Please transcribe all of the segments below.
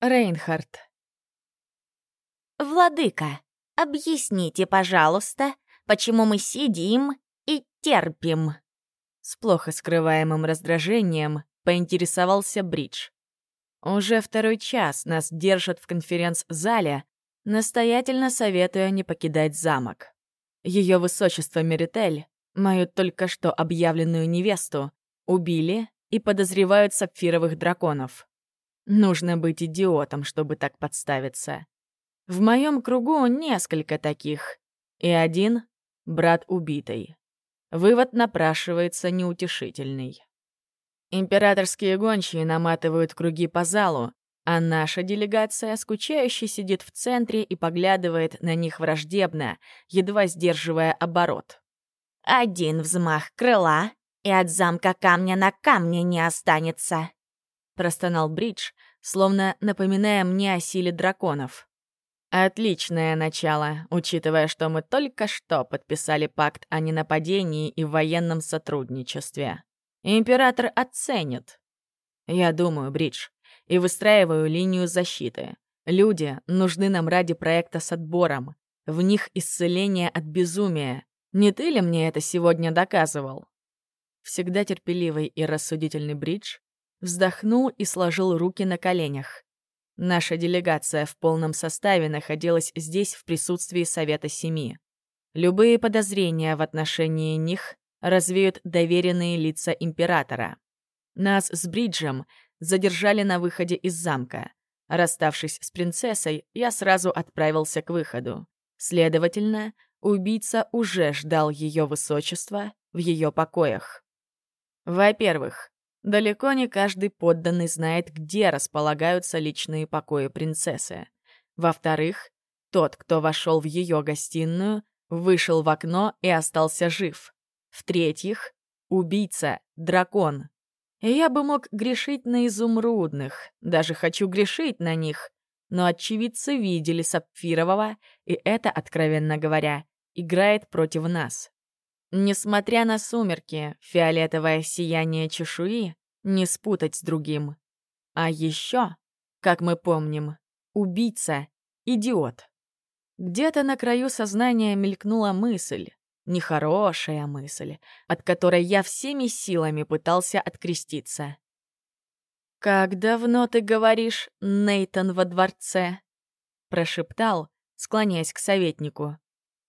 Рейнхард. «Владыка, объясните, пожалуйста, почему мы сидим и терпим?» С плохо скрываемым раздражением поинтересовался Бридж. Уже второй час нас держат в конференц-зале, настоятельно советуя не покидать замок. Ее высочество Меритель, мою только что объявленную невесту, убили и подозревают сапфировых драконов. Нужно быть идиотом, чтобы так подставиться. В моем кругу несколько таких, и один — брат убитый. Вывод напрашивается неутешительный. Императорские гончие наматывают круги по залу, а наша делегация скучающе сидит в центре и поглядывает на них враждебно, едва сдерживая оборот. «Один взмах крыла, и от замка камня на камне не останется», — простонал Бридж, словно напоминая мне о силе драконов. Отличное начало, учитывая, что мы только что подписали пакт о ненападении и военном сотрудничестве. Император оценит. Я думаю, Бридж, и выстраиваю линию защиты. Люди нужны нам ради проекта с отбором. В них исцеление от безумия. Не ты ли мне это сегодня доказывал? Всегда терпеливый и рассудительный Бридж вздохнул и сложил руки на коленях. Наша делегация в полном составе находилась здесь в присутствии Совета Семи. Любые подозрения в отношении них развеют доверенные лица императора. Нас с Бриджем задержали на выходе из замка. Расставшись с принцессой, я сразу отправился к выходу. Следовательно, убийца уже ждал ее высочества в ее покоях. Во-первых, далеко не каждый подданный знает, где располагаются личные покои принцессы. Во-вторых, тот, кто вошел в ее гостиную, вышел в окно и остался жив. В-третьих, убийца — дракон. И я бы мог грешить на изумрудных, даже хочу грешить на них, но очевидцы видели Сапфирового, и это, откровенно говоря, играет против нас. Несмотря на сумерки, фиолетовое сияние чешуи не спутать с другим. А еще, как мы помним, убийца — идиот. Где-то на краю сознания мелькнула мысль, Нехорошая мысль, от которой я всеми силами пытался откреститься. «Как давно ты говоришь, Нейтон во дворце?» — прошептал, склоняясь к советнику.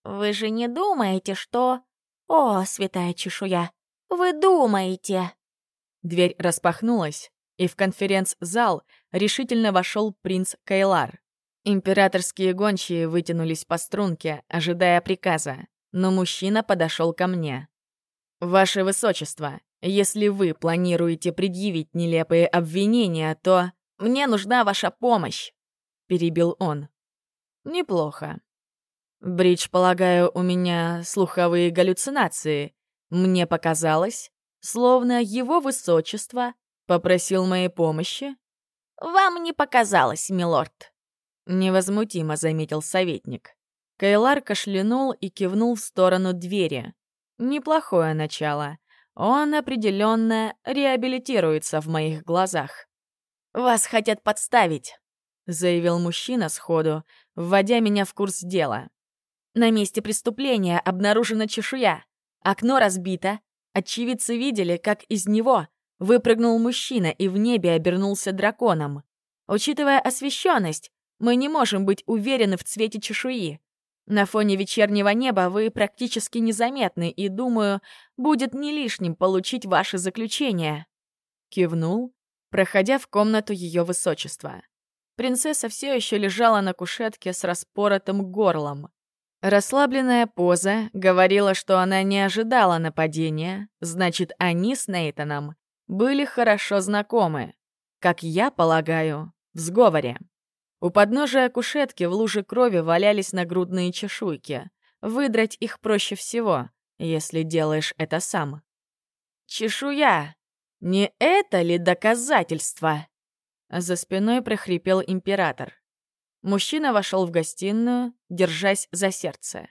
«Вы же не думаете, что...» «О, святая чешуя, вы думаете...» Дверь распахнулась, и в конференц-зал решительно вошел принц Кайлар. Императорские гончие вытянулись по струнке, ожидая приказа но мужчина подошел ко мне. «Ваше Высочество, если вы планируете предъявить нелепые обвинения, то мне нужна ваша помощь», — перебил он. «Неплохо. Бридж, полагаю, у меня слуховые галлюцинации. Мне показалось, словно его Высочество попросил моей помощи». «Вам не показалось, милорд», — невозмутимо заметил советник. Кайлар кашлянул и кивнул в сторону двери. Неплохое начало. Он определенно реабилитируется в моих глазах. «Вас хотят подставить», — заявил мужчина сходу, вводя меня в курс дела. «На месте преступления обнаружена чешуя. Окно разбито. Очевидцы видели, как из него выпрыгнул мужчина и в небе обернулся драконом. Учитывая освещенность, мы не можем быть уверены в цвете чешуи. На фоне вечернего неба вы практически незаметны, и, думаю, будет не лишним получить ваше заключение». Кивнул, проходя в комнату ее высочества. Принцесса все еще лежала на кушетке с распоротым горлом. Расслабленная поза говорила, что она не ожидала нападения, значит, они с Нейтаном были хорошо знакомы, как я полагаю, в сговоре. У подножия кушетки в луже крови валялись нагрудные чешуйки. Выдрать их проще всего, если делаешь это сам. «Чешуя! Не это ли доказательство?» За спиной прохрипел император. Мужчина вошел в гостиную, держась за сердце.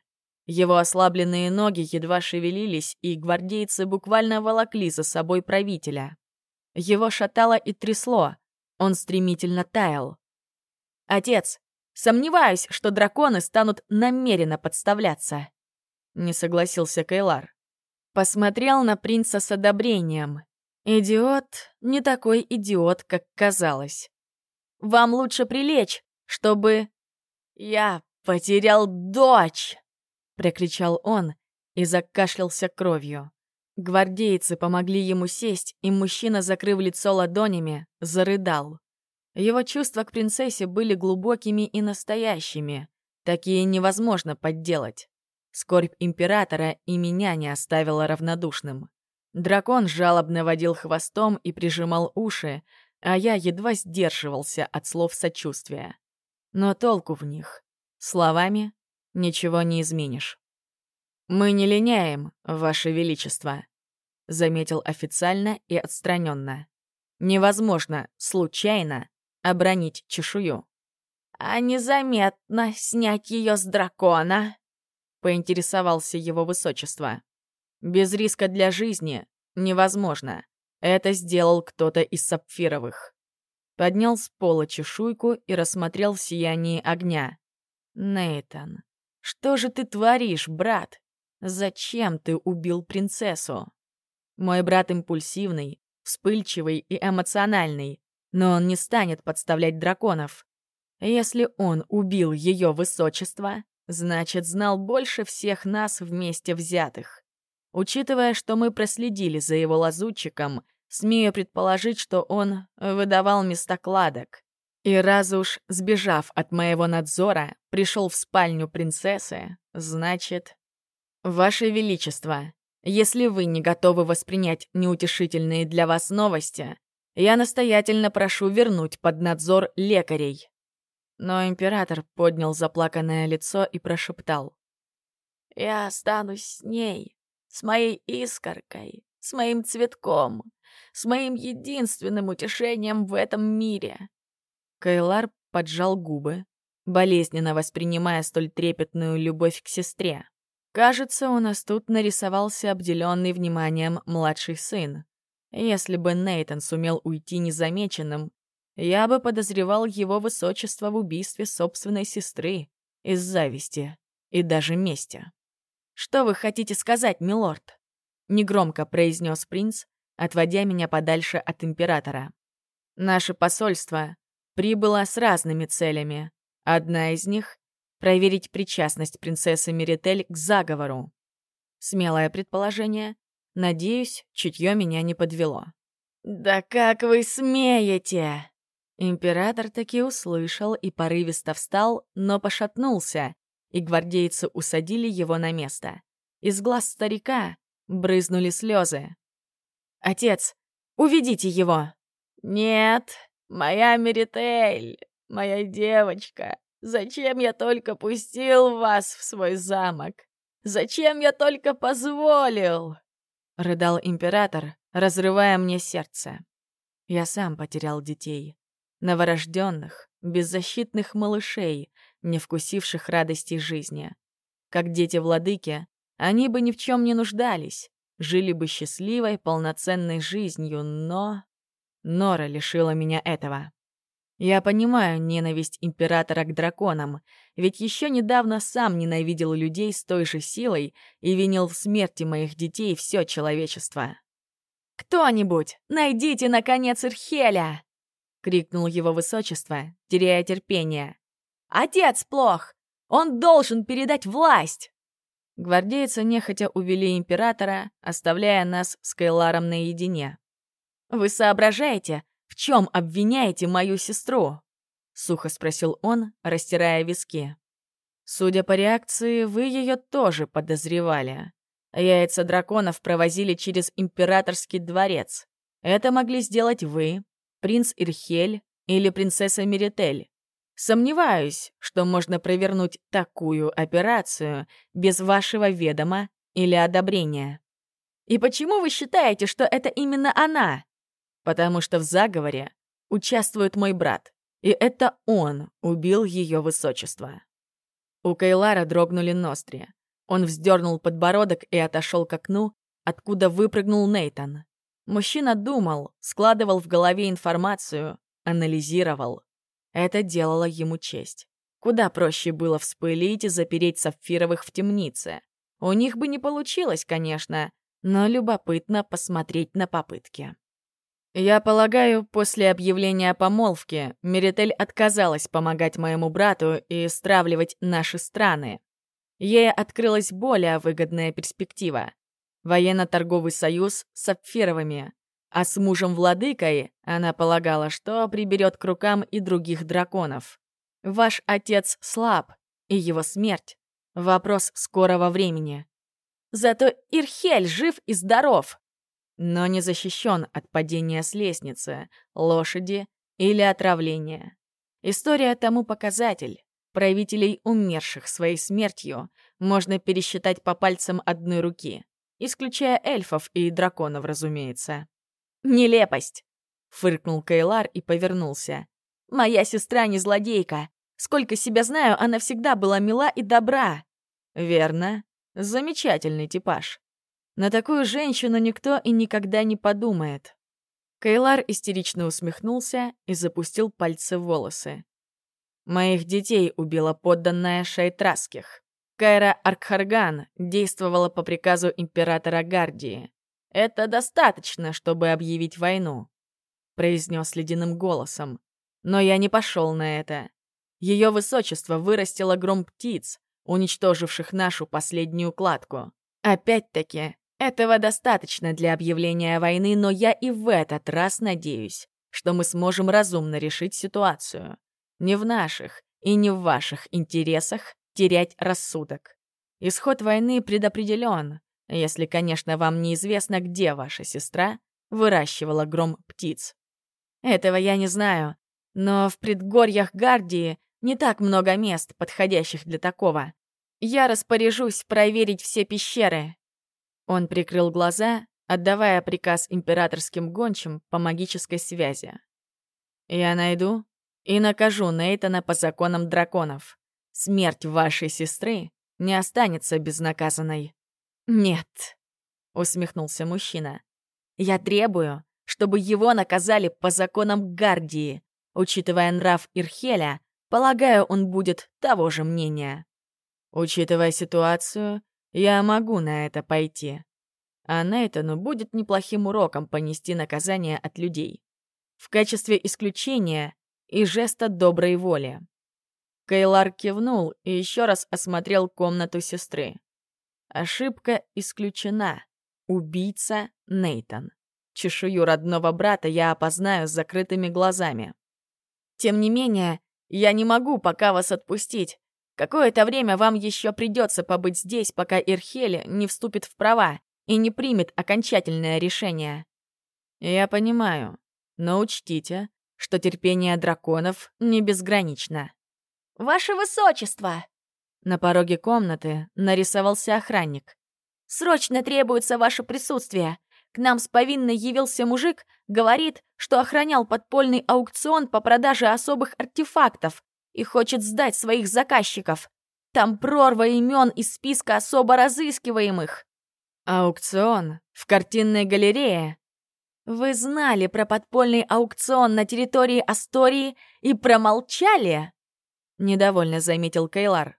Его ослабленные ноги едва шевелились, и гвардейцы буквально волокли за собой правителя. Его шатало и трясло, он стремительно таял. Отец, сомневаюсь, что драконы станут намеренно подставляться. Не согласился Кайлар. Посмотрел на принца с одобрением. Идиот не такой идиот, как казалось. Вам лучше прилечь, чтобы... Я потерял дочь! Прокричал он и закашлялся кровью. Гвардейцы помогли ему сесть, и мужчина, закрыв лицо ладонями, зарыдал. Его чувства к принцессе были глубокими и настоящими. Такие невозможно подделать. Скорбь императора и меня не оставила равнодушным. Дракон жалобно водил хвостом и прижимал уши, а я едва сдерживался от слов сочувствия. Но толку в них. Словами ничего не изменишь. «Мы не линяем, Ваше Величество», — заметил официально и отстраненно. «Невозможно случайно обронить чешую». «А незаметно снять ее с дракона?» — поинтересовался его высочество. «Без риска для жизни невозможно. Это сделал кто-то из сапфировых». Поднял с пола чешуйку и рассмотрел сияние огня. Нейтан, что же ты творишь, брат? Зачем ты убил принцессу? Мой брат импульсивный, вспыльчивый и эмоциональный, но он не станет подставлять драконов. Если он убил ее высочество, значит, знал больше всех нас вместе взятых. Учитывая, что мы проследили за его лазутчиком, смею предположить, что он выдавал места кладок. И раз уж, сбежав от моего надзора, пришел в спальню принцессы, значит... Ваше Величество, если вы не готовы воспринять неутешительные для вас новости, я настоятельно прошу вернуть под надзор лекарей. Но император поднял заплаканное лицо и прошептал. «Я останусь с ней, с моей искоркой, с моим цветком, с моим единственным утешением в этом мире». Кайлар поджал губы, болезненно воспринимая столь трепетную любовь к сестре. Кажется, у нас тут нарисовался обделенный вниманием младший сын. Если бы Нейтан сумел уйти незамеченным, я бы подозревал его высочество в убийстве собственной сестры из зависти и даже мести. «Что вы хотите сказать, милорд?» — негромко произнес принц, отводя меня подальше от императора. «Наше посольство прибыло с разными целями. Одна из них — проверить причастность принцессы Меритель к заговору. Смелое предположение, Надеюсь, чутье меня не подвело. «Да как вы смеете!» Император таки услышал и порывисто встал, но пошатнулся, и гвардейцы усадили его на место. Из глаз старика брызнули слезы. «Отец, уведите его!» «Нет, моя Меритель, моя девочка, зачем я только пустил вас в свой замок? Зачем я только позволил?» — рыдал император, разрывая мне сердце. Я сам потерял детей. Новорожденных, беззащитных малышей, не вкусивших радости жизни. Как дети владыки, они бы ни в чем не нуждались, жили бы счастливой, полноценной жизнью, но... Нора лишила меня этого. Я понимаю ненависть императора к драконам, ведь еще недавно сам ненавидел людей с той же силой и винил в смерти моих детей все человечество. «Кто-нибудь, найдите, наконец, Ирхеля!» — крикнул его высочество, теряя терпение. «Отец плох! Он должен передать власть!» Гвардейцы нехотя увели императора, оставляя нас с Кайларом наедине. «Вы соображаете, в чем обвиняете мою сестру?» — сухо спросил он, растирая виски. «Судя по реакции, вы ее тоже подозревали. Яйца драконов провозили через императорский дворец. Это могли сделать вы, принц Ирхель или принцесса Меритель. Сомневаюсь, что можно провернуть такую операцию без вашего ведома или одобрения. И почему вы считаете, что это именно она? потому что в заговоре участвует мой брат, и это он убил ее высочество. У Кайлара дрогнули ноздри. Он вздернул подбородок и отошел к окну, откуда выпрыгнул Нейтан. Мужчина думал, складывал в голове информацию, анализировал. Это делало ему честь. Куда проще было вспылить и запереть сапфировых в темнице. У них бы не получилось, конечно, но любопытно посмотреть на попытки. Я полагаю, после объявления помолвки Меритель отказалась помогать моему брату и стравливать наши страны. Ей открылась более выгодная перспектива — военно-торговый союз с сапфировыми, а с мужем-владыкой она полагала, что приберет к рукам и других драконов. Ваш отец слаб, и его смерть — вопрос скорого времени. Зато Ирхель жив и здоров, но не защищен от падения с лестницы, лошади или отравления. История тому показатель. Правителей, умерших своей смертью, можно пересчитать по пальцам одной руки, исключая эльфов и драконов, разумеется. «Нелепость!» — фыркнул Кайлар и повернулся. «Моя сестра не злодейка. Сколько себя знаю, она всегда была мила и добра». «Верно. Замечательный типаж. На такую женщину никто и никогда не подумает». Кайлар истерично усмехнулся и запустил пальцы в волосы. «Моих детей убила подданная Шайтраских. Кайра Аркхарган действовала по приказу императора Гардии. Это достаточно, чтобы объявить войну», — произнес ледяным голосом. Но я не пошел на это. Ее высочество вырастило гром птиц, уничтоживших нашу последнюю кладку. Опять-таки, этого достаточно для объявления войны, но я и в этот раз надеюсь, что мы сможем разумно решить ситуацию. Не в наших и не в ваших интересах терять рассудок. Исход войны предопределен, если, конечно, вам неизвестно, где ваша сестра выращивала гром птиц. Этого я не знаю, но в предгорьях Гардии не так много мест, подходящих для такого. Я распоряжусь проверить все пещеры». Он прикрыл глаза, отдавая приказ императорским гончим по магической связи. «Я найду и накажу Нейтана по законам драконов. Смерть вашей сестры не останется безнаказанной». «Нет», — усмехнулся мужчина. «Я требую, чтобы его наказали по законам Гардии. Учитывая нрав Ирхеля, полагаю, он будет того же мнения». Учитывая ситуацию, я могу на это пойти. А Нейтану будет неплохим уроком понести наказание от людей. В качестве исключения и жеста доброй воли. Кейлар кивнул и еще раз осмотрел комнату сестры. Ошибка исключена. Убийца Нейтан. Чешую родного брата я опознаю с закрытыми глазами. Тем не менее, я не могу пока вас отпустить. Какое-то время вам еще придется побыть здесь, пока Ирхели не вступит в права и не примет окончательное решение. Я понимаю, но учтите, что терпение драконов не безгранично. «Ваше высочество!» На пороге комнаты нарисовался охранник. «Срочно требуется ваше присутствие. К нам с повинной явился мужик, говорит, что охранял подпольный аукцион по продаже особых артефактов, и хочет сдать своих заказчиков. Там прорва имен из списка особо разыскиваемых. Аукцион в картинной галерее. Вы знали про подпольный аукцион на территории Астории и промолчали? Недовольно заметил Кейлар.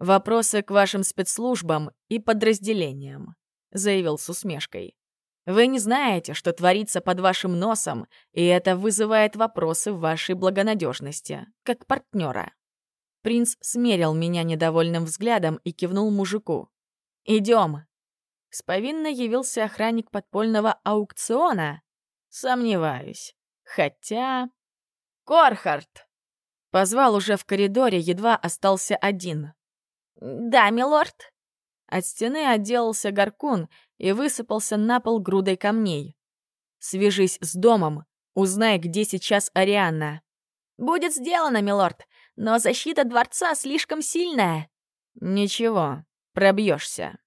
Вопросы к вашим спецслужбам и подразделениям, заявил с усмешкой. Вы не знаете, что творится под вашим носом, и это вызывает вопросы в вашей благонадежности, как партнера. Принц смерил меня недовольным взглядом и кивнул мужику. «Идем». С повинной явился охранник подпольного аукциона? Сомневаюсь. Хотя... «Корхард!» Позвал уже в коридоре, едва остался один. «Да, милорд?» От стены отделался горкун и высыпался на пол грудой камней. «Свяжись с домом, узнай, где сейчас Арианна». «Будет сделано, милорд, но защита дворца слишком сильная». «Ничего, пробьешься».